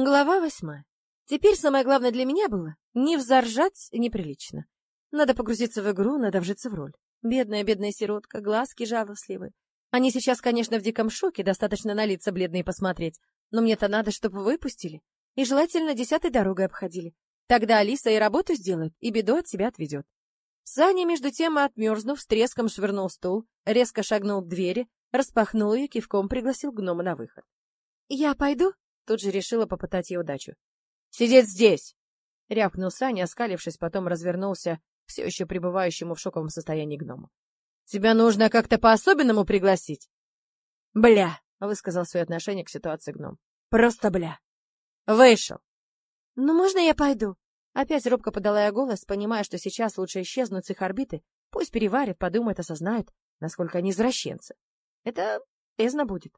Глава восьмая. Теперь самое главное для меня было не взоржать неприлично. Надо погрузиться в игру, надо вжиться в роль. Бедная, бедная сиротка, глазки жалостливые. Они сейчас, конечно, в диком шоке, достаточно на лица бледные посмотреть, но мне-то надо, чтобы выпустили. И желательно десятой дорогой обходили. Тогда Алиса и работу сделает, и беду от себя отведет. Саня, между тем, отмерзнув, с треском швырнул стул, резко шагнул к двери, распахнул ее, кивком пригласил гнома на выход. «Я пойду?» Тут же решила попытать ей удачу. «Сидеть здесь!» — рявкнул Саня, оскалившись, потом развернулся все еще пребывающему в шоковом состоянии гному. «Тебя нужно как-то по-особенному пригласить?» «Бля!» — высказал свое отношение к ситуации гном. «Просто бля!» «Вышел!» «Ну, можно я пойду?» Опять робко подала я голос, понимая, что сейчас лучше исчезнуть с их орбиты. Пусть переварят, подумают, осознают, насколько они извращенцы. Это поздно будет.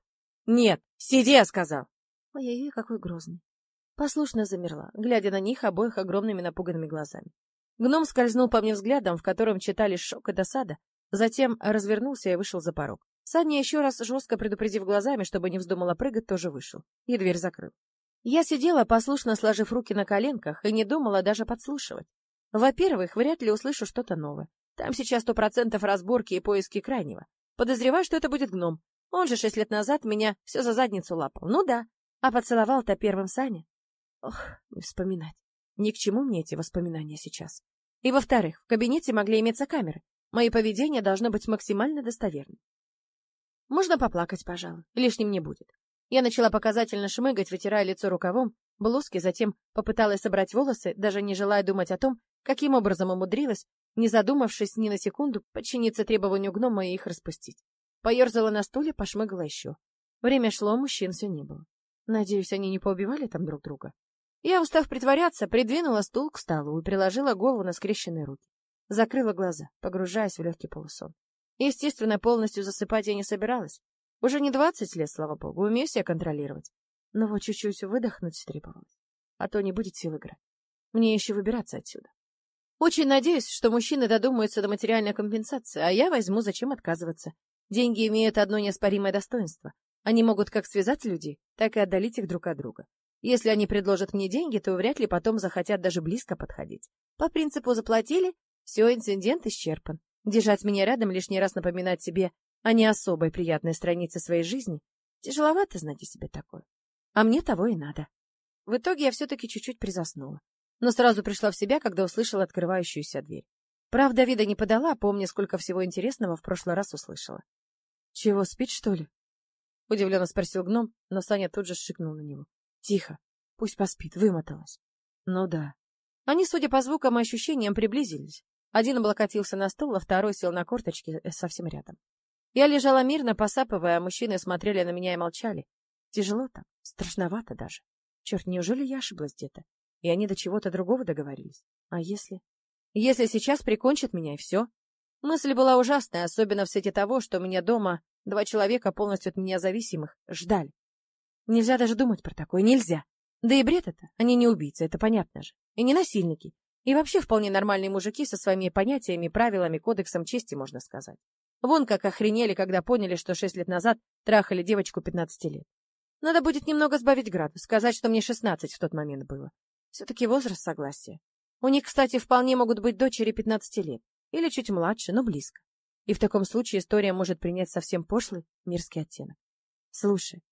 «Нет, сиди!» — сказал. Ой-ой-ой, какой грозный. Послушно замерла, глядя на них обоих огромными напуганными глазами. Гном скользнул по мне взглядом, в котором читали шок и досада, затем развернулся и вышел за порог. Саня, еще раз жестко предупредив глазами, чтобы не вздумала прыгать, тоже вышел. И дверь закрыл. Я сидела, послушно сложив руки на коленках, и не думала даже подслушивать. Во-первых, вряд ли услышу что-то новое. Там сейчас сто процентов разборки и поиски крайнего. Подозреваю, что это будет гном. Он же шесть лет назад меня все за задницу лапал. Ну да, а поцеловал-то первым Саня? Ох, не вспоминать. Ни к чему мне эти воспоминания сейчас. И во-вторых, в кабинете могли иметься камеры. Мое поведение должно быть максимально достоверным. Можно поплакать, пожалуй, лишним не будет. Я начала показательно шмыгать, вытирая лицо рукавом, блузки, затем попыталась собрать волосы, даже не желая думать о том, каким образом умудрилась, не задумавшись ни на секунду, подчиниться требованию гнома и их распустить. Поерзала на стуле, пошмыгала еще. Время шло, мужчин все не было. Надеюсь, они не поубивали там друг друга. Я, устав притворяться, придвинула стул к столу и приложила голову на скрещенные руки. Закрыла глаза, погружаясь в легкий полусон. Естественно, полностью засыпать я не собиралась. Уже не двадцать лет, слава богу, умею себя контролировать. Но вот чуть-чуть выдохнуть требовалось. А то не будет сил играть. Мне еще выбираться отсюда. Очень надеюсь, что мужчины додумаются до материальной компенсации, а я возьму, зачем отказываться. Деньги имеют одно неоспоримое достоинство. Они могут как связать людей, так и отдалить их друг от друга. Если они предложат мне деньги, то вряд ли потом захотят даже близко подходить. По принципу заплатили, все, инцидент исчерпан. Держать меня рядом, лишний раз напоминать себе о не особой приятной странице своей жизни, тяжеловато, знаете себе такое. А мне того и надо. В итоге я все-таки чуть-чуть призаснула. Но сразу пришла в себя, когда услышала открывающуюся дверь. Правда, вида не подала, помня, сколько всего интересного в прошлый раз услышала. — Чего, спит, что ли? Удивленно спросил гном, но Саня тут же шикнул на него. Тихо, пусть поспит, вымоталась. Ну да. Они, судя по звукам и ощущениям, приблизились. Один облокотился на стол, а второй сел на корточки э, совсем рядом. Я лежала мирно, посапывая, а мужчины смотрели на меня и молчали. Тяжело там, страшновато даже. Черт, неужели я ошиблась где-то? И они до чего-то другого договорились? А если... Если сейчас прикончат меня, и все? Мысль была ужасная, особенно в свете того, что у меня дома Два человека, полностью от меня зависимых, ждали. Нельзя даже думать про такое, нельзя. Да и бред это, они не убийцы, это понятно же. И не насильники. И вообще вполне нормальные мужики со своими понятиями, правилами, кодексом чести, можно сказать. Вон как охренели, когда поняли, что шесть лет назад трахали девочку 15 лет. Надо будет немного сбавить градус, сказать, что мне 16 в тот момент было. Все-таки возраст согласия. У них, кстати, вполне могут быть дочери 15 лет. Или чуть младше, но близко. И в таком случае история может принять совсем пошлый, мерзкий оттенок. Слушай,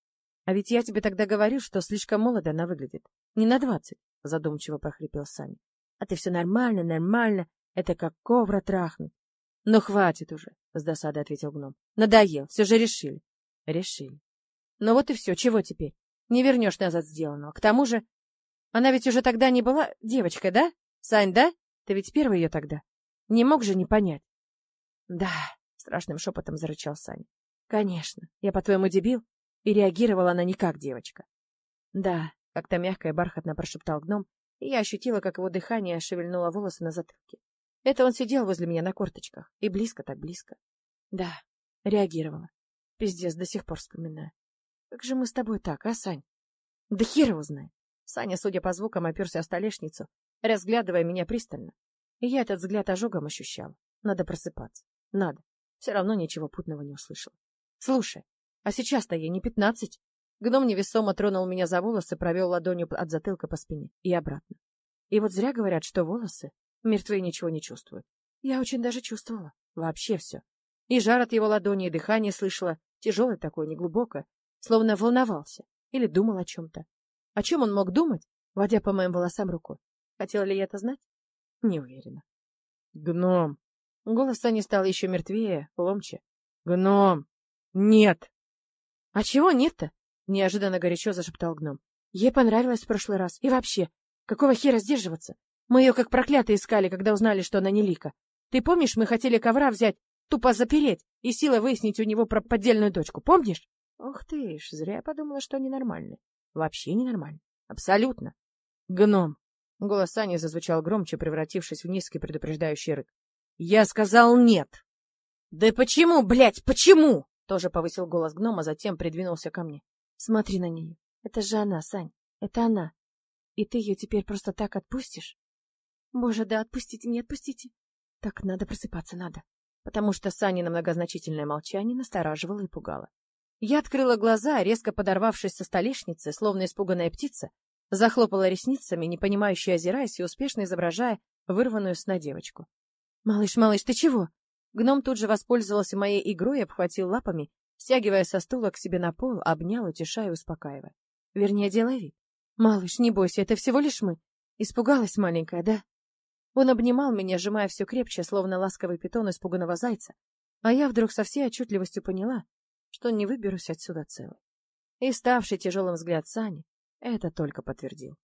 а ведь я тебе тогда говорил, что слишком молодо она выглядит. Не на двадцать, задумчиво прохрипел Саня. А ты все нормально, нормально. Это как ковра трахнуть. Ну, хватит уже, с досадой ответил гном. Надоел, все же решили. Решили. Ну вот и все, чего теперь? Не вернешь назад сделанного. К тому же, она ведь уже тогда не была девочкой, да? Сань, да? Ты ведь первый ее тогда. Не мог же не понять. Да, страшным шепотом зарычал Саня. Конечно, я, по-твоему, дебил? И реагировала она не как девочка. Да, как-то мягко и бархатно прошептал гном, и я ощутила, как его дыхание шевельнуло волосы на затылке. Это он сидел возле меня на корточках, и близко так близко. Да, реагировала. Пиздец, до сих пор вспоминаю. Как же мы с тобой так, а, Сань? Да хер его знает. Саня, судя по звукам, оперся о столешницу, разглядывая меня пристально. И я этот взгляд ожогом ощущала. Надо просыпаться. Надо. Все равно ничего путного не услышал. Слушай, а сейчас-то ей не пятнадцать. Гном невесомо тронул меня за волосы, провел ладонью от затылка по спине и обратно. И вот зря говорят, что волосы мертвые ничего не чувствуют. Я очень даже чувствовала. Вообще все. И жар от его ладони, и дыхание слышала, тяжелое такое, неглубокое, словно волновался или думал о чем-то. О чем он мог думать, водя по моим волосам рукой? Хотела ли я это знать? Не уверена. Гном. Голос Сани стал еще мертвее, ломче. Гном. Нет. А чего нет-то? Неожиданно горячо зашептал гном. Ей понравилось в прошлый раз. И вообще, какого хера сдерживаться? Мы ее как проклятые искали, когда узнали, что она не Лика. Ты помнишь, мы хотели ковра взять, тупо запереть и силой выяснить у него про поддельную дочку, помнишь? Ох ты ж, зря я подумала, что они нормальные. Вообще ненормальные. Абсолютно. Гном. Голос Ани зазвучал громче, превратившись в низкий предупреждающий рык. Я сказал нет. Да почему, блядь, почему? Тоже повысил голос гнома, затем придвинулся ко мне. Смотри на нее. Это же она, Сань. Это она. И ты ее теперь просто так отпустишь? Боже, да отпустите меня, отпустите. Так надо просыпаться, надо. Потому что Сани на многозначительное молчание настораживало и пугало. Я открыла глаза, резко подорвавшись со столешницы, словно испуганная птица, захлопала ресницами, не понимающая озираясь и успешно изображая вырванную сна девочку. «Малыш, малыш, ты чего?» Гном тут же воспользовался моей игрой и обхватил лапами, стягивая со стула к себе на пол, обнял, утешая и успокаивая. Вернее, делая вид. «Малыш, не бойся, это всего лишь мы. Испугалась маленькая, да?» Он обнимал меня, сжимая все крепче, словно ласковый питон испуганного зайца, а я вдруг со всей отчетливостью поняла, что не выберусь отсюда целой. И ставший тяжелым взгляд Сани это только подтвердил.